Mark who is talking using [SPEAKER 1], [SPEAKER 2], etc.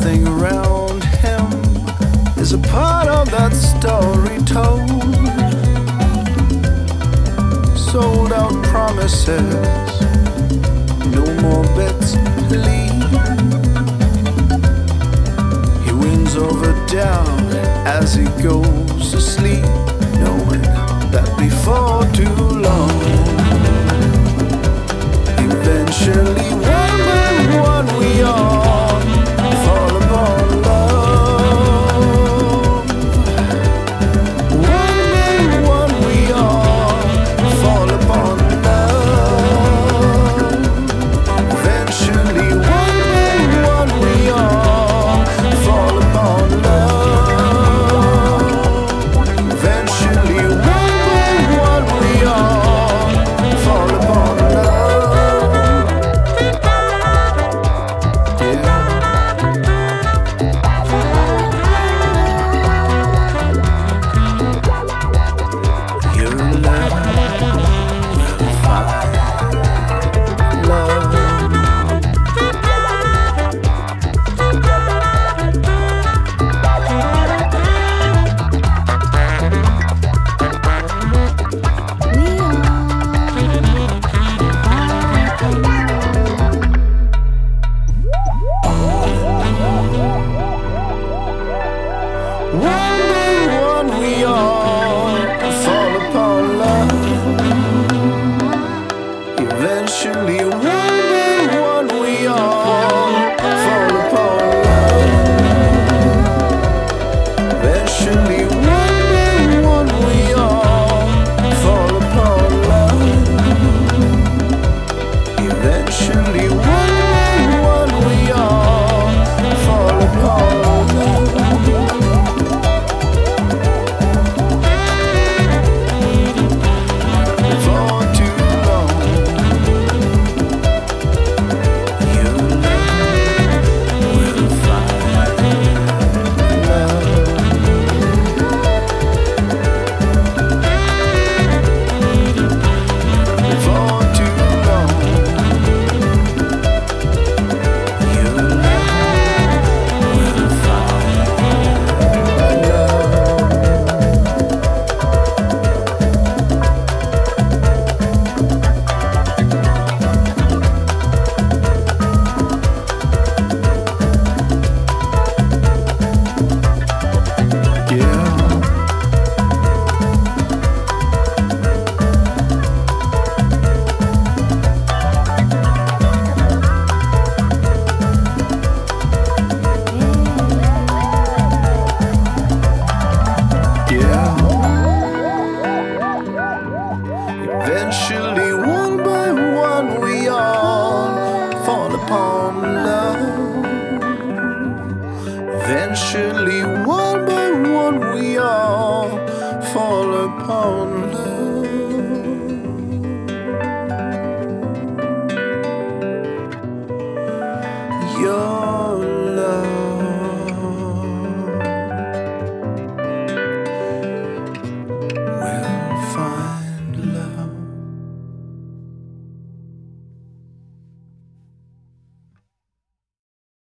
[SPEAKER 1] everything around him is a part of that story told. Sold out promises, no more bets, please. He wins over doubt as he goes to sleep, knowing that before too long. One we all fall upon love. Eventually, one by one we all fall upon love. Eventually, upon love. Eventually, one by one, we all fall upon love. You're